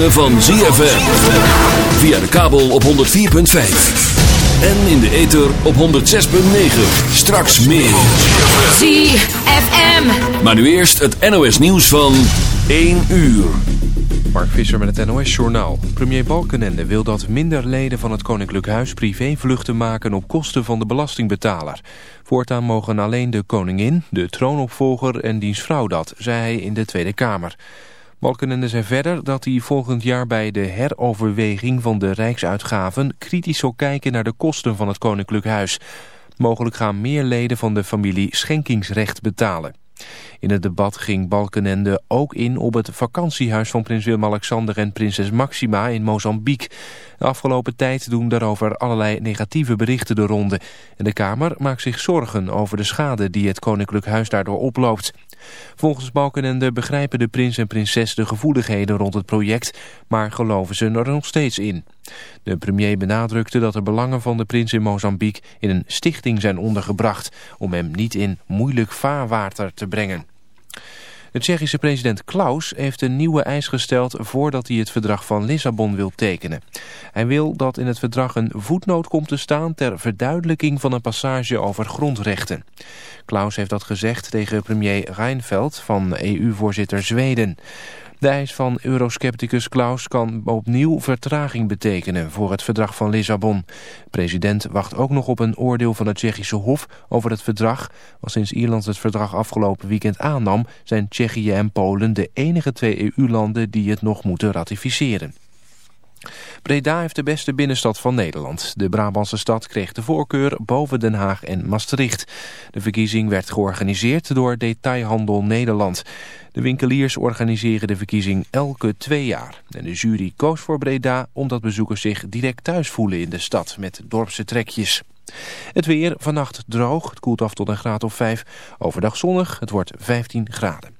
Ritme van ZFM. Via de kabel op 104.5. En in de ether op 106.9. Straks meer. ZFM. Maar nu eerst het NOS nieuws van 1 uur. Mark Visser met het NOS Journaal. Premier Balkenende wil dat minder leden van het Koninklijk Huis privévluchten maken op kosten van de belastingbetaler. Voortaan mogen alleen de koningin, de troonopvolger en diens vrouw dat, zei hij in de Tweede Kamer. Balkenende zei verder dat hij volgend jaar bij de heroverweging van de rijksuitgaven kritisch zal kijken naar de kosten van het Koninklijk Huis. Mogelijk gaan meer leden van de familie schenkingsrecht betalen. In het debat ging Balkenende ook in op het vakantiehuis van prins Willem-Alexander en prinses Maxima in Mozambique. De afgelopen tijd doen daarover allerlei negatieve berichten de ronde. En de Kamer maakt zich zorgen over de schade die het Koninklijk Huis daardoor oploopt. Volgens Balkenende begrijpen de prins en prinses de gevoeligheden rond het project, maar geloven ze er nog steeds in. De premier benadrukte dat de belangen van de prins in Mozambique in een stichting zijn ondergebracht, om hem niet in moeilijk vaarwater te brengen. De Tsjechische president Klaus heeft een nieuwe eis gesteld voordat hij het verdrag van Lissabon wil tekenen. Hij wil dat in het verdrag een voetnoot komt te staan ter verduidelijking van een passage over grondrechten. Klaus heeft dat gezegd tegen premier Reinfeldt van EU-voorzitter Zweden. De eis van euroscepticus Klaus kan opnieuw vertraging betekenen voor het verdrag van Lissabon. President wacht ook nog op een oordeel van het Tsjechische Hof over het verdrag. Al sinds Ierland het verdrag afgelopen weekend aannam... zijn Tsjechië en Polen de enige twee EU-landen die het nog moeten ratificeren. Breda heeft de beste binnenstad van Nederland. De Brabantse stad kreeg de voorkeur boven Den Haag en Maastricht. De verkiezing werd georganiseerd door Detailhandel Nederland. De winkeliers organiseren de verkiezing elke twee jaar. En de jury koos voor Breda omdat bezoekers zich direct thuis voelen in de stad met dorpse trekjes. Het weer vannacht droog, het koelt af tot een graad of 5. Overdag zonnig, het wordt 15 graden.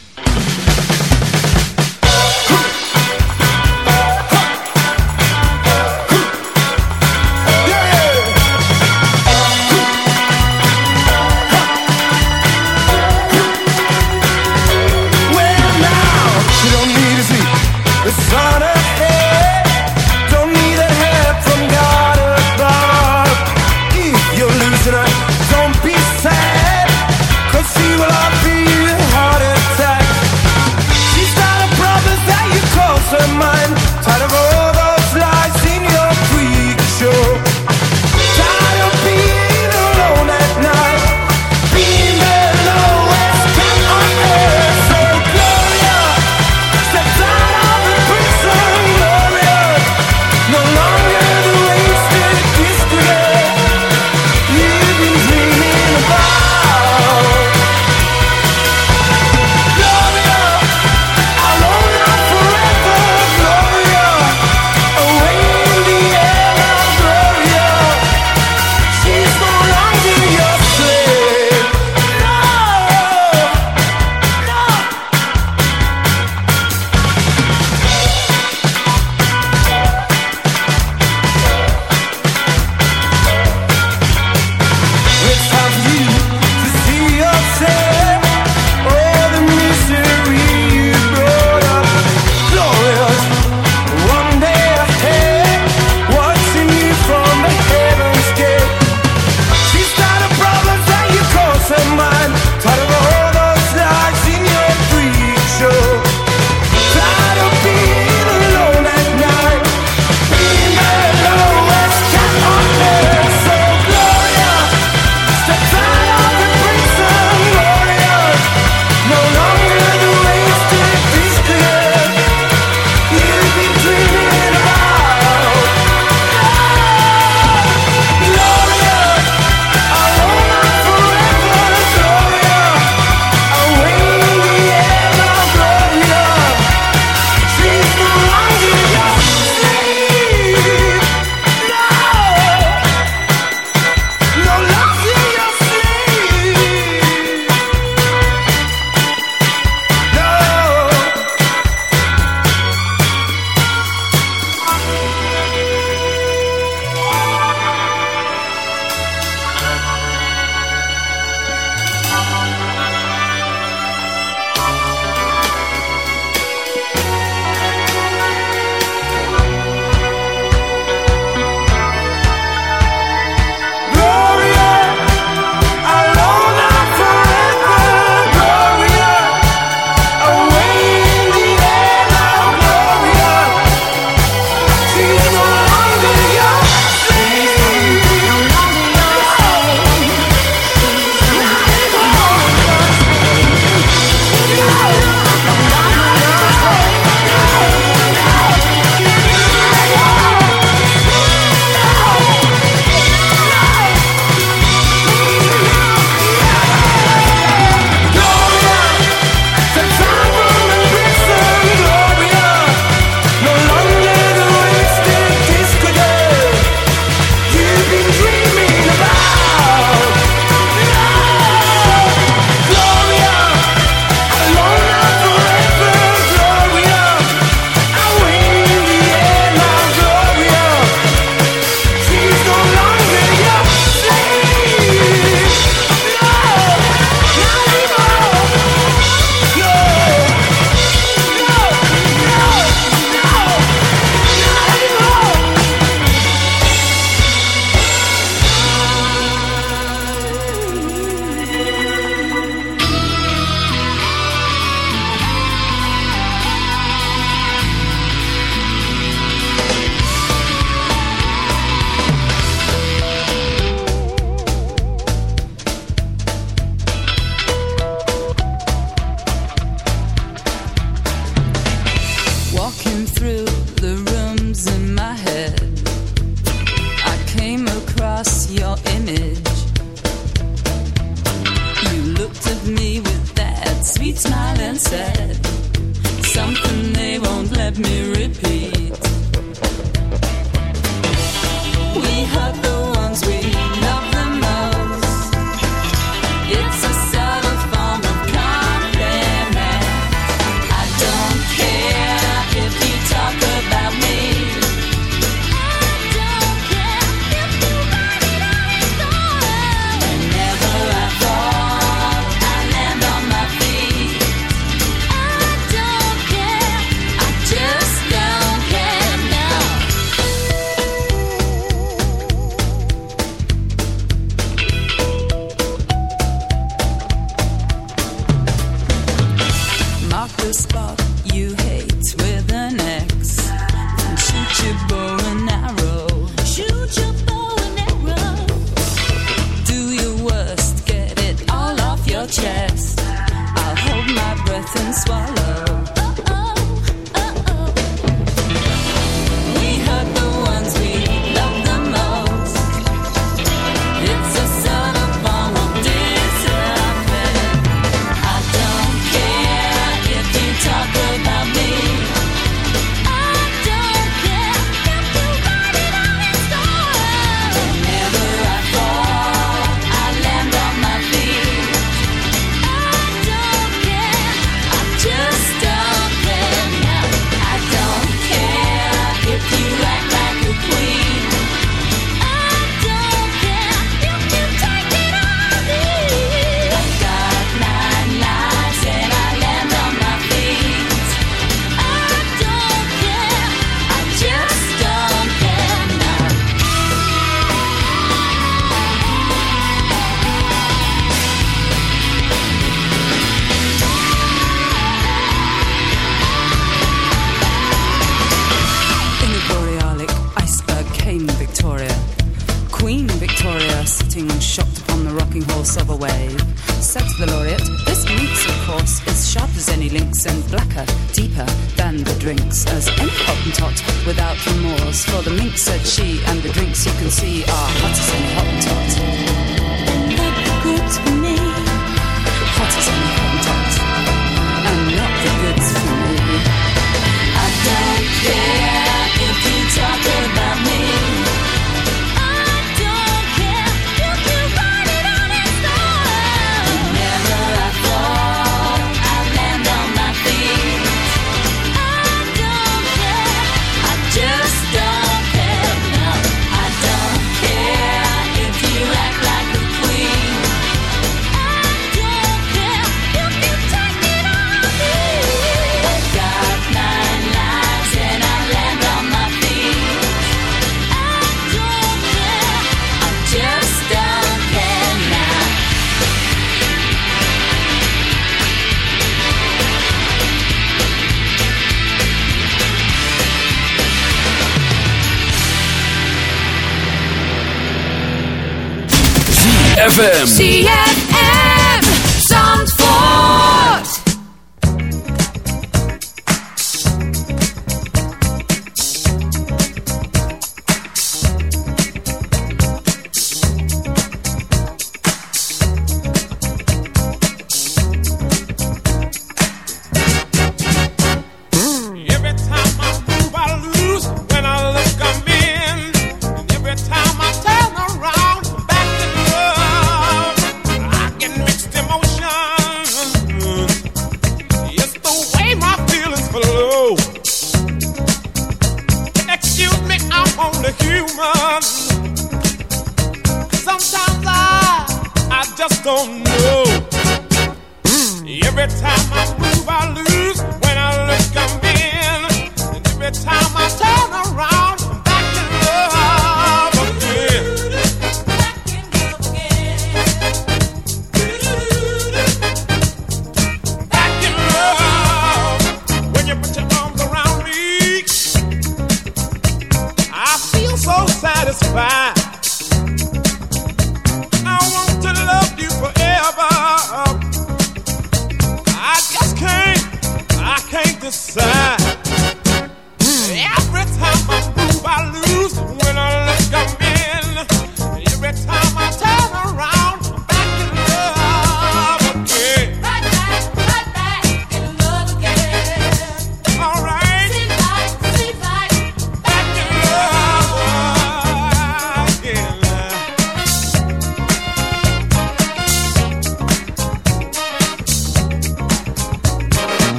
ZFM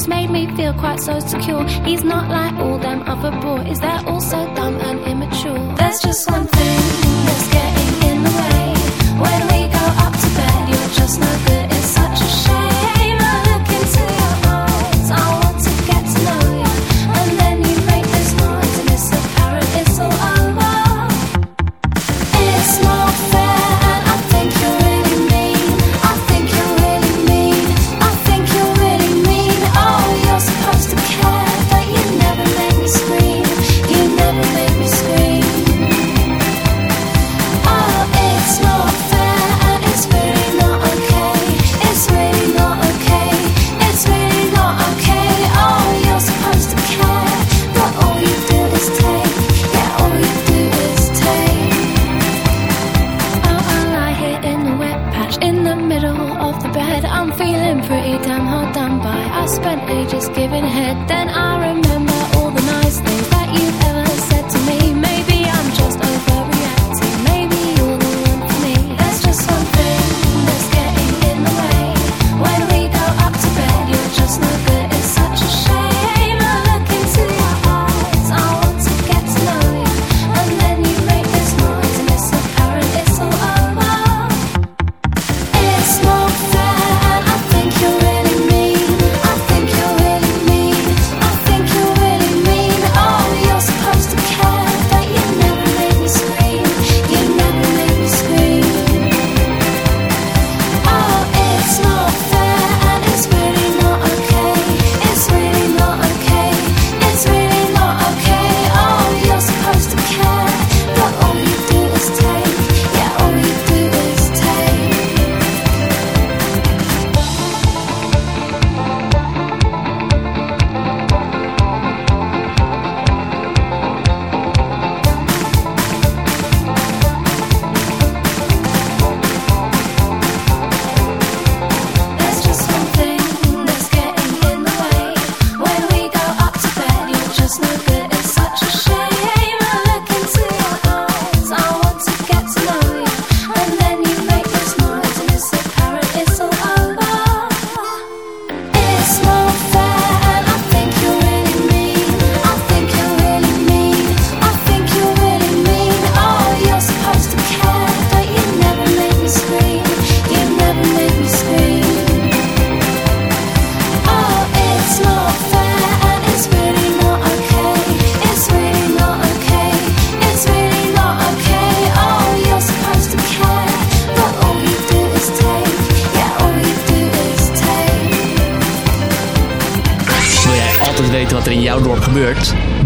who's made me feel quite so secure. He's not like all them other boys, they're all so dumb and immature. There's just one thing, let's get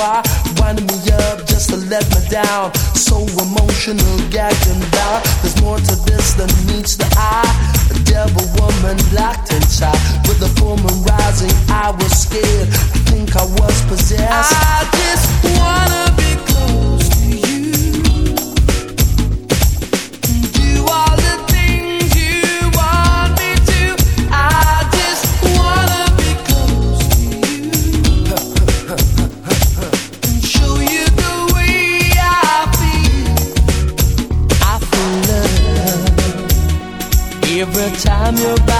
Choir, winding me up just to let me down. So emotional, gagged bound. There's more to this than meets the eye. A devil woman locked inside. With the full moon rising, I was scared. I think I was possessed. I just wanna I'm your body.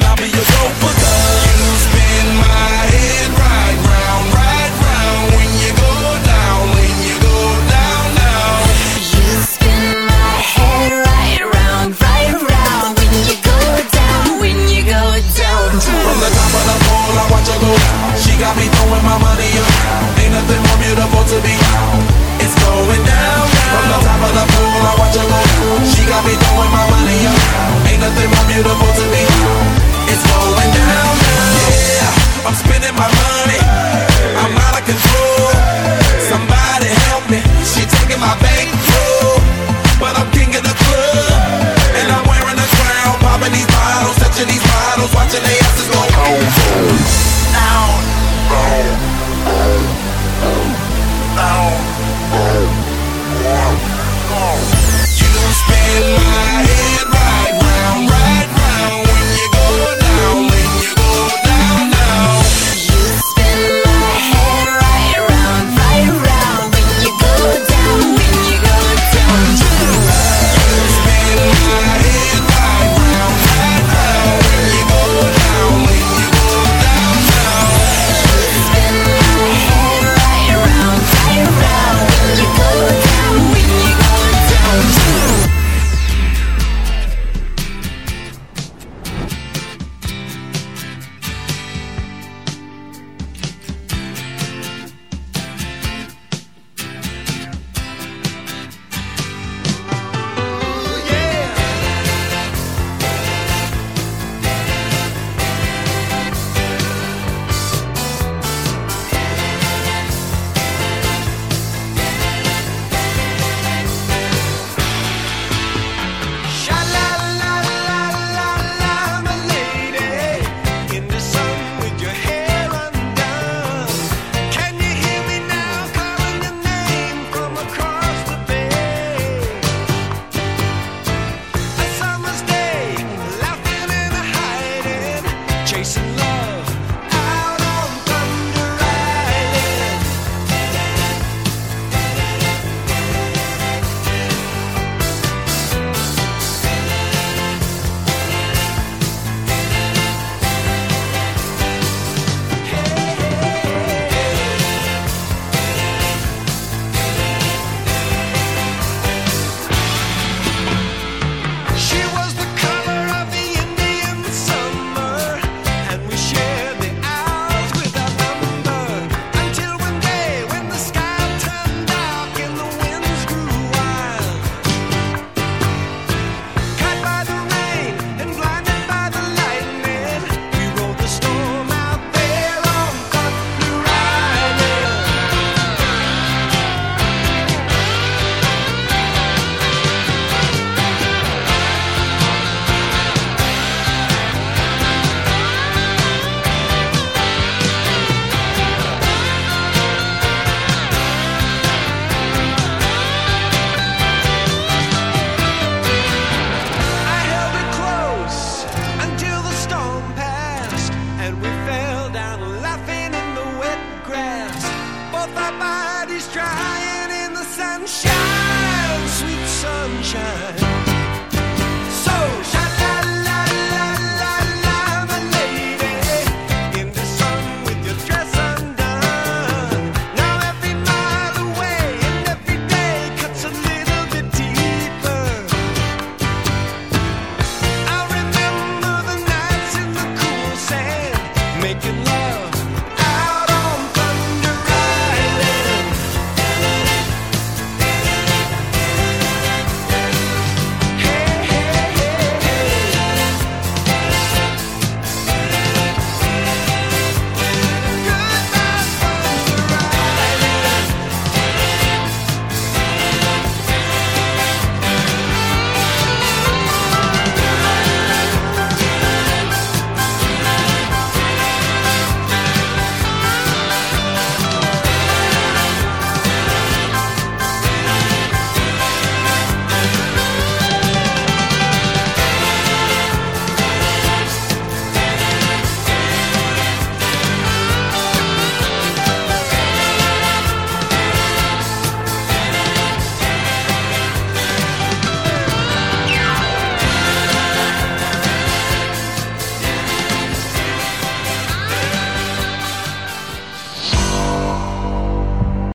got me going Mausoleum. Ain't nothing more beautiful to me. It's going down now. Yeah, I'm spending my money. I'm out of control. Somebody help me. She taking my bankroll.